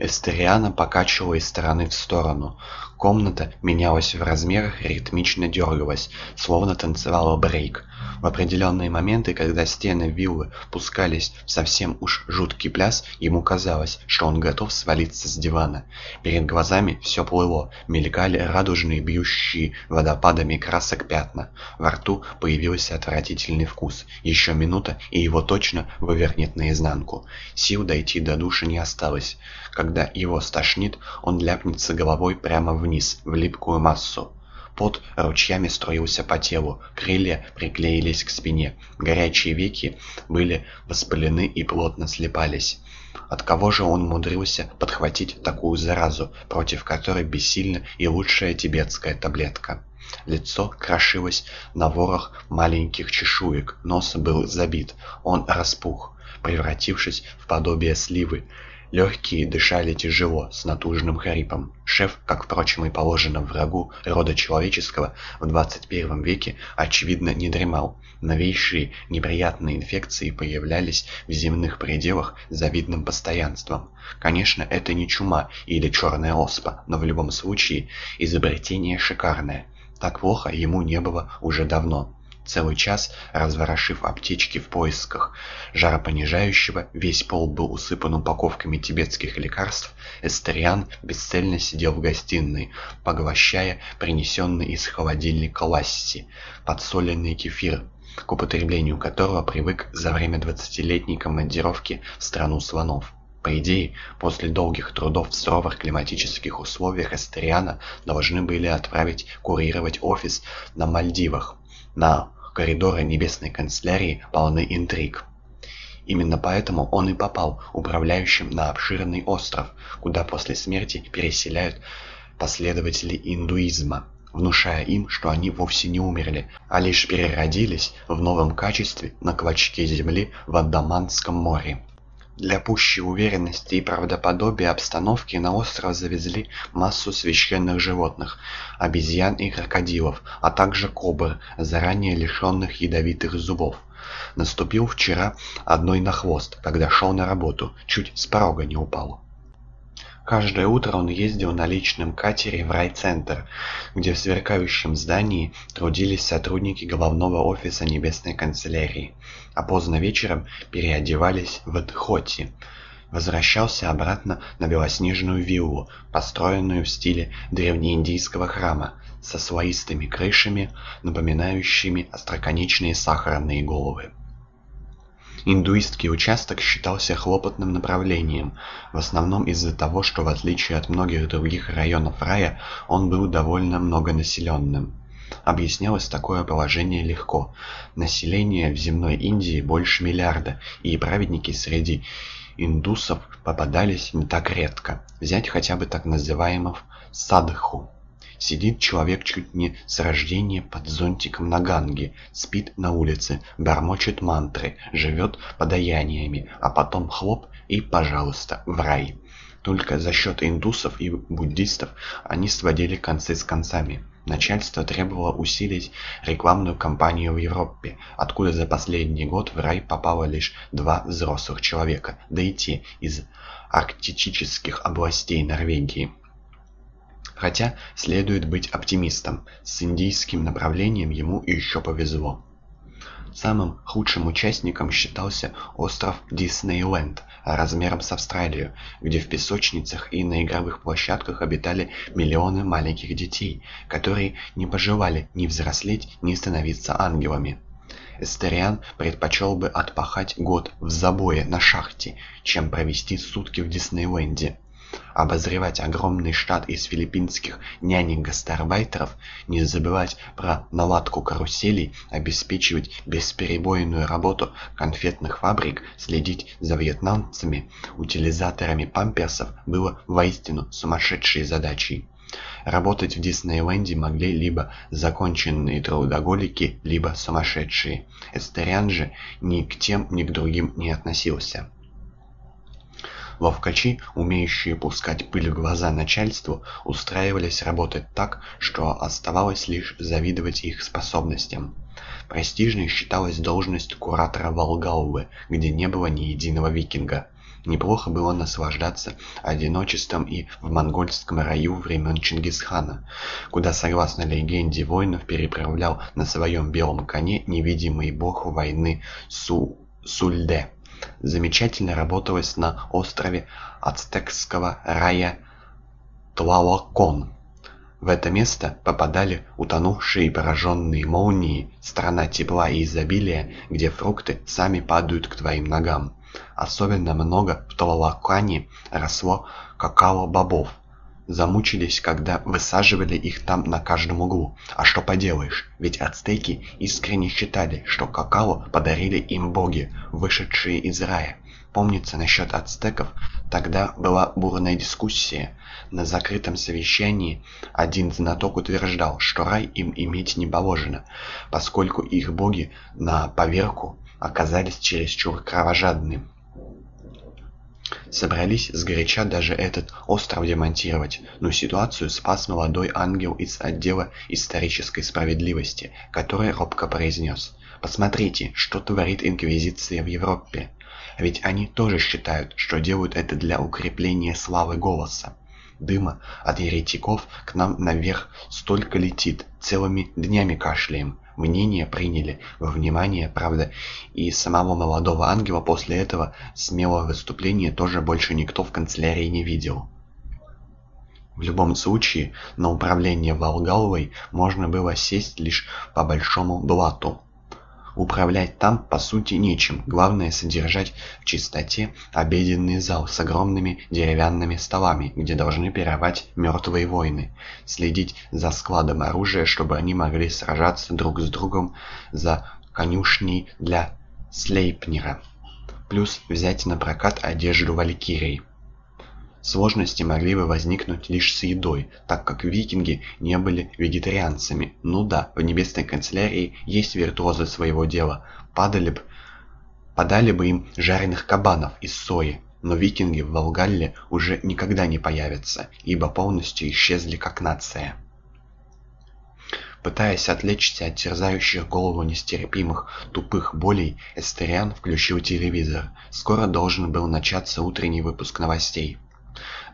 Эстериана покачивала из стороны в сторону. Комната менялась в размерах ритмично дергалась, словно танцевала брейк. В определенные моменты, когда стены виллы пускались в совсем уж жуткий пляс, ему казалось, что он готов свалиться с дивана. Перед глазами все плыло, мелькали радужные, бьющие водопадами красок пятна. Во рту появился отвратительный вкус. Еще минута, и его точно вывернет наизнанку. Сил дойти до души не осталось. Когда его стошнит, он ляпнется головой прямо вниз, в липкую массу. Пот ручьями струился по телу, крылья приклеились к спине, горячие веки были воспалены и плотно слепались. От кого же он умудрился подхватить такую заразу, против которой бессильна и лучшая тибетская таблетка? Лицо крошилось на ворох маленьких чешуек, нос был забит, он распух, превратившись в подобие сливы, Легкие дышали тяжело, с натужным хрипом. Шеф, как, впрочем, и положено врагу рода человеческого, в 21 веке, очевидно, не дремал. Новейшие неприятные инфекции появлялись в земных пределах с завидным постоянством. Конечно, это не чума или черная оспа, но в любом случае изобретение шикарное. Так плохо ему не было уже давно. Целый час, разворошив аптечки в поисках жаропонижающего, весь пол был усыпан упаковками тибетских лекарств, Эстериан бесцельно сидел в гостиной, поглощая принесенный из холодильника ласси, подсоленный кефир, к употреблению которого привык за время двадцатилетней командировки в страну слонов. По идее, после долгих трудов в суровых климатических условиях Эстериана должны были отправить курировать офис на Мальдивах, на Коридоры Небесной канцелярии полны интриг. Именно поэтому он и попал управляющим на обширный остров, куда после смерти переселяют последователи индуизма, внушая им, что они вовсе не умерли, а лишь переродились в новом качестве на клочке земли в Андаманском море. Для пущей уверенности и правдоподобия обстановки на остров завезли массу священных животных, обезьян и крокодилов, а также кобр, заранее лишенных ядовитых зубов. Наступил вчера одной на хвост, когда шел на работу, чуть с порога не упал. Каждое утро он ездил на личном катере в райцентр, где в сверкающем здании трудились сотрудники головного офиса Небесной канцелярии, а поздно вечером переодевались в Дхоти. Возвращался обратно на белоснежную виллу, построенную в стиле древнеиндийского храма, со слоистыми крышами, напоминающими остроконечные сахарные головы. Индуистский участок считался хлопотным направлением, в основном из-за того, что в отличие от многих других районов рая, он был довольно многонаселенным. Объяснялось такое положение легко. Население в земной Индии больше миллиарда, и праведники среди индусов попадались не так редко. Взять хотя бы так называемых садху. Сидит человек чуть не с рождения под зонтиком на ганге, спит на улице, бормочет мантры, живет подаяниями, а потом хлоп и, пожалуйста, в рай. Только за счет индусов и буддистов они сводили концы с концами. Начальство требовало усилить рекламную кампанию в Европе, откуда за последний год в рай попало лишь два взрослых человека, да и те из арктических областей Норвегии. Хотя следует быть оптимистом, с индийским направлением ему еще повезло. Самым худшим участником считался остров Диснейленд, размером с Австралию, где в песочницах и на игровых площадках обитали миллионы маленьких детей, которые не пожелали ни взрослеть, ни становиться ангелами. Эстериан предпочел бы отпахать год в забое на шахте, чем провести сутки в Диснейленде обозревать огромный штат из филиппинских нянек-гастарбайтеров, не забывать про наладку каруселей, обеспечивать бесперебойную работу конфетных фабрик, следить за вьетнамцами, утилизаторами памперсов было воистину сумасшедшей задачей. Работать в Диснейленде могли либо законченные трудоголики, либо сумасшедшие. Эстериан же ни к тем, ни к другим не относился. Ловкачи, умеющие пускать пыль в глаза начальству, устраивались работать так, что оставалось лишь завидовать их способностям. Престижной считалась должность куратора Волгалвы, где не было ни единого викинга. Неплохо было наслаждаться одиночеством и в монгольском раю времен Чингисхана, куда, согласно легенде воинов, переправлял на своем белом коне невидимый бог войны Су Сульде. Замечательно работалось на острове ацтекского рая Тлалакон. В это место попадали утонувшие и пораженные молнии, страна тепла и изобилия, где фрукты сами падают к твоим ногам. Особенно много в Тлалакане росло какао-бобов. Замучились, когда высаживали их там на каждом углу. А что поделаешь, ведь ацтеки искренне считали, что какао подарили им боги, вышедшие из рая. Помнится, насчет ацтеков тогда была бурная дискуссия. На закрытом совещании один знаток утверждал, что рай им иметь не положено, поскольку их боги на поверку оказались чересчур кровожадны. Собрались сгоряча даже этот остров демонтировать, но ситуацию спас молодой ангел из отдела исторической справедливости, который робко произнес «Посмотрите, что творит Инквизиция в Европе. Ведь они тоже считают, что делают это для укрепления славы голоса. Дыма от еретиков к нам наверх столько летит, целыми днями кашляем. Мнение приняли во внимание, правда, и самого молодого ангела после этого смелого выступления тоже больше никто в канцелярии не видел. В любом случае, на управление Волгаловой можно было сесть лишь по большому блату. Управлять там, по сути, нечем. Главное содержать в чистоте обеденный зал с огромными деревянными столами, где должны пировать мертвые воины. Следить за складом оружия, чтобы они могли сражаться друг с другом за конюшней для Слейпнера. Плюс взять на прокат одежду Валькирии. Сложности могли бы возникнуть лишь с едой, так как викинги не были вегетарианцами. Ну да, в небесной канцелярии есть виртуозы своего дела. Падали б, подали бы им жареных кабанов из сои. Но викинги в Волгалле уже никогда не появятся, ибо полностью исчезли как нация. Пытаясь отвлечься от терзающих голову нестерпимых тупых болей, Эстериан включил телевизор. Скоро должен был начаться утренний выпуск новостей.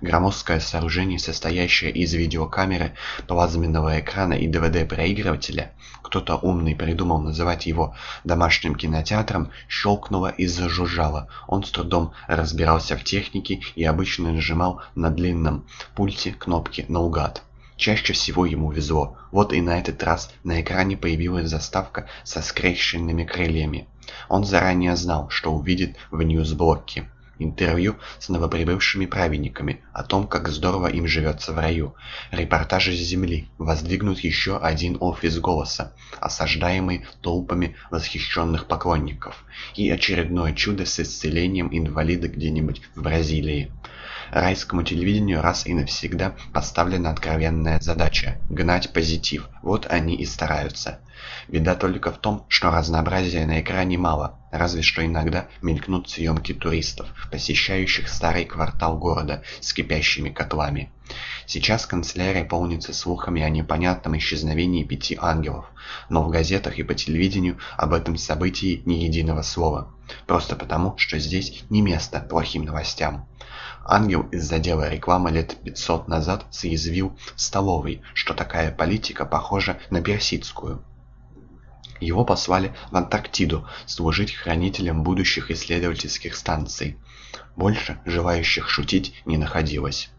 Громоздкое сооружение, состоящее из видеокамеры, плазменного экрана и ДВД-проигрывателя, кто-то умный придумал называть его домашним кинотеатром, щелкнуло и зажужжало. Он с трудом разбирался в технике и обычно нажимал на длинном пульте кнопки наугад. Чаще всего ему везло. Вот и на этот раз на экране появилась заставка со скрещенными крыльями. Он заранее знал, что увидит в ньюсблоке. Интервью с новоприбывшими праведниками о том, как здорово им живется в раю. Репортажи с земли. Воздвигнут еще один офис голоса, осаждаемый толпами восхищенных поклонников. И очередное чудо с исцелением инвалида где-нибудь в Бразилии. Райскому телевидению раз и навсегда поставлена откровенная задача – гнать позитив. Вот они и стараются. Беда только в том, что разнообразия на экране мало, разве что иногда мелькнут съемки туристов, посещающих старый квартал города с кипящими котлами. Сейчас канцелярия полнится слухами о непонятном исчезновении пяти ангелов, но в газетах и по телевидению об этом событии ни единого слова. Просто потому, что здесь не место плохим новостям. Ангел из-за дела рекламы лет 500 назад съязвил в столовой, что такая политика похожа на персидскую. Его послали в Антарктиду служить хранителем будущих исследовательских станций. Больше желающих шутить не находилось.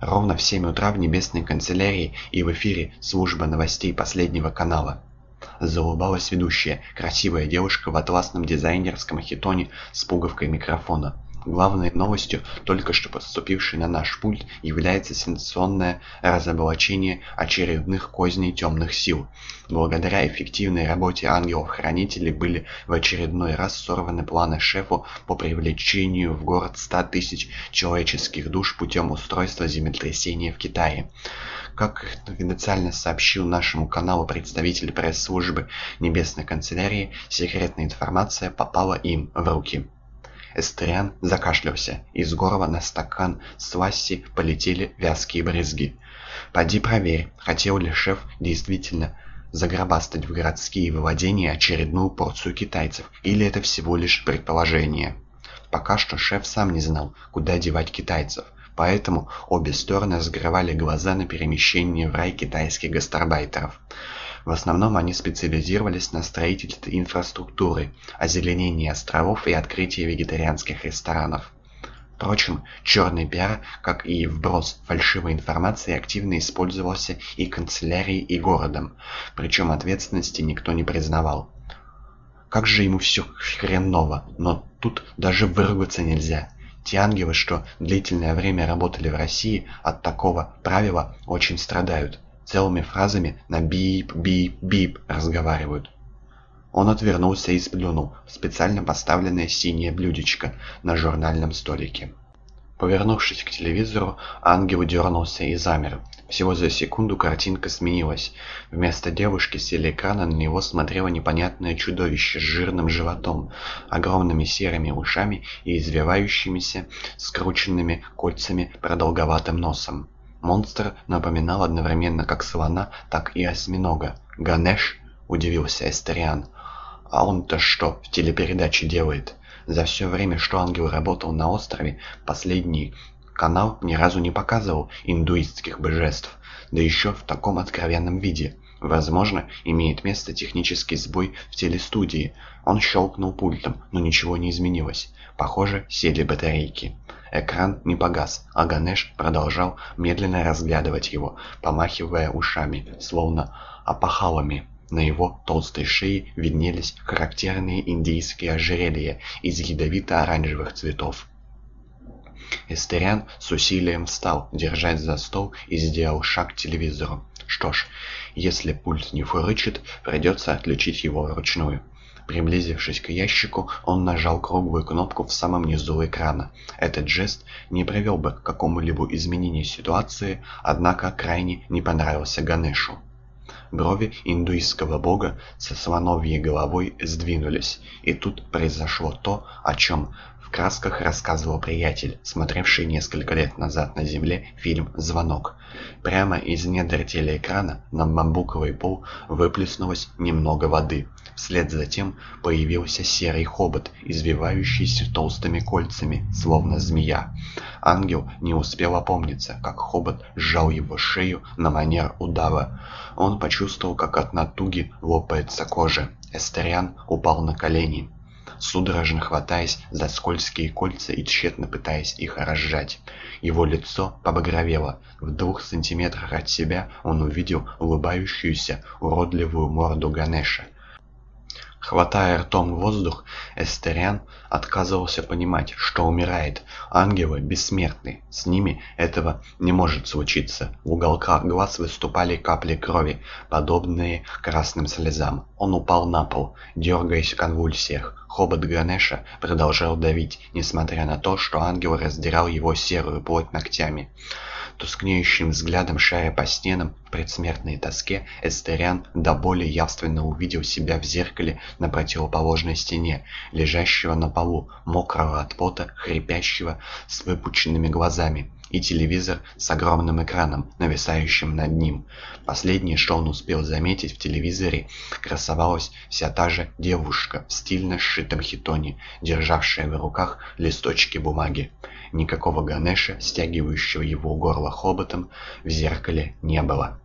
Ровно в 7 утра в небесной канцелярии и в эфире служба новостей последнего канала. Заулыбалась ведущая, красивая девушка в атласном дизайнерском хитоне с пуговкой микрофона. Главной новостью, только что поступившей на наш пульт, является сенсационное разоблачение очередных козней темных сил. Благодаря эффективной работе ангелов-хранителей были в очередной раз сорваны планы шефу по привлечению в город 100 тысяч человеческих душ путем устройства землетрясения в Китае. Как конфиденциально сообщил нашему каналу представитель пресс-службы Небесной канцелярии, секретная информация попала им в руки. Эстриан закашлялся. Из горла на стакан с ласси полетели вязкие брызги. «Поди проверь, хотел ли шеф действительно загробастать в городские владения очередную порцию китайцев, или это всего лишь предположение?» Пока что шеф сам не знал, куда девать китайцев, поэтому обе стороны закрывали глаза на перемещение в рай китайских гастарбайтеров. В основном они специализировались на строительстве инфраструктуры, озеленении островов и открытии вегетарианских ресторанов. Впрочем, черный пиар, как и вброс фальшивой информации, активно использовался и канцелярией, и городом, причем ответственности никто не признавал. Как же ему все хреново, но тут даже выругаться нельзя. Те ангелы, что длительное время работали в России, от такого правила очень страдают. Целыми фразами на бип-бип-бип разговаривают. Он отвернулся и сплюнул в специально поставленное синее блюдечко на журнальном столике. Повернувшись к телевизору, ангел дернулся и замер. Всего за секунду картинка сменилась. Вместо девушки с телеэкрана на него смотрело непонятное чудовище с жирным животом, огромными серыми ушами и извивающимися, скрученными кольцами продолговатым носом. Монстр напоминал одновременно как слона, так и осьминога. «Ганеш?» – удивился Эстериан. «А он-то что в телепередаче делает?» За все время, что ангел работал на острове, последний Канал ни разу не показывал индуистских божеств, да еще в таком откровенном виде. Возможно, имеет место технический сбой в телестудии. Он щелкнул пультом, но ничего не изменилось. Похоже, сели батарейки. Экран не погас, а Ганеш продолжал медленно разглядывать его, помахивая ушами, словно опахалами. На его толстой шее виднелись характерные индийские ожерелья из ядовито-оранжевых цветов. Эстериан с усилием встал, держась за стол, и сделал шаг к телевизору. Что ж, если пульт не фурычит, придется отключить его вручную. Приблизившись к ящику, он нажал круглую кнопку в самом низу экрана. Этот жест не привел бы к какому-либо изменению ситуации, однако крайне не понравился Ганешу. Брови индуистского бога со слоновьей головой сдвинулись, и тут произошло то, о чем в красках рассказывал приятель, смотревший несколько лет назад на Земле фильм «Звонок». Прямо из недр телеэкрана на бамбуковый пол выплеснулось немного воды. Вслед за тем появился серый хобот, извивающийся толстыми кольцами, словно змея. Ангел не успел опомниться, как хобот сжал его шею на манер удава. Он почувствовал, как от натуги лопается кожа. Эстериан упал на колени судорожно хватаясь за скользкие кольца и тщетно пытаясь их разжать. Его лицо побагровело. В двух сантиметрах от себя он увидел улыбающуюся уродливую морду Ганеша. Хватая ртом воздух, Эстериан отказывался понимать, что умирает. Ангелы бессмертны, с ними этого не может случиться. В уголках глаз выступали капли крови, подобные красным слезам. Он упал на пол, дергаясь в конвульсиях. Хобот Ганеша продолжал давить, несмотря на то, что ангел раздирал его серую плоть ногтями. Тускнеющим взглядом шаря по стенам в предсмертной тоске, Эстериан до боли явственно увидел себя в зеркале на противоположной стене, лежащего на полу, мокрого от пота, хрипящего, с выпученными глазами, и телевизор с огромным экраном, нависающим над ним. Последнее, что он успел заметить в телевизоре, красовалась вся та же девушка в стильно сшитом хитоне, державшая в руках листочки бумаги. Никакого Ганеша, стягивающего его горло хоботом, в зеркале не было.